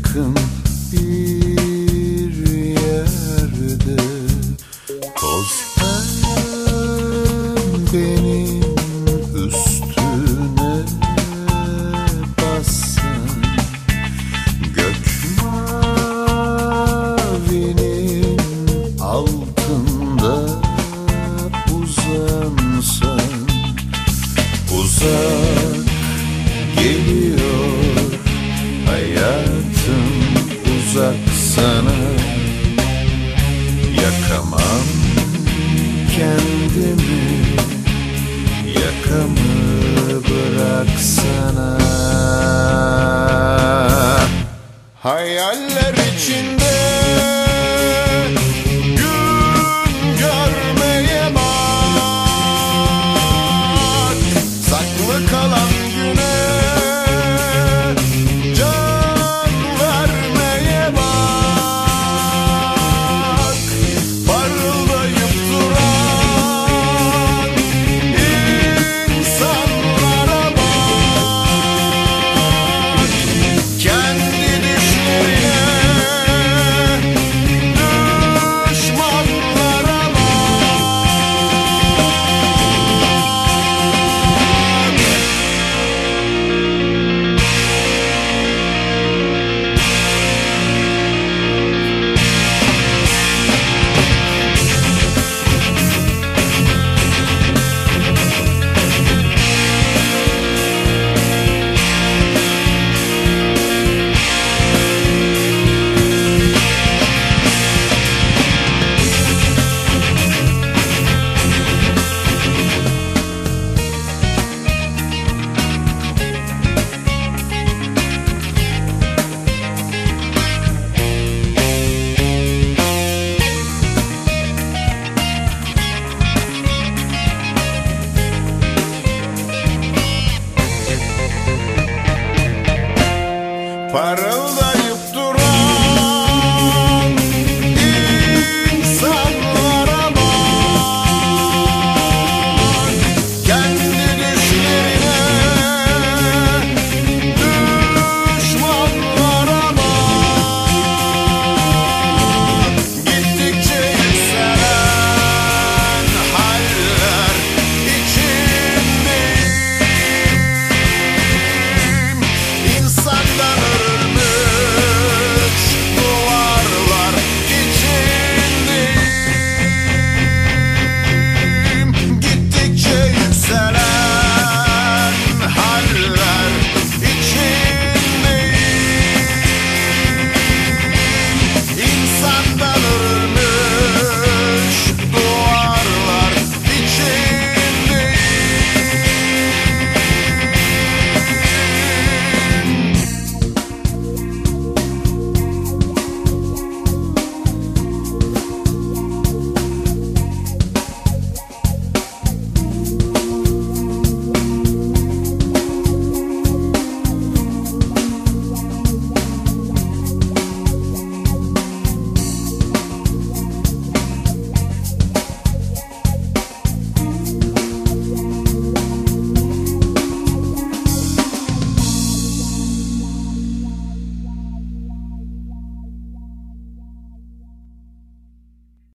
yakın bir yerde Toz benim üstüne bassın. Gök mavinin altında uzansan Uzak geliyor. Yakamam. Kendimi Yakamı bıraksana. Hayaller içinde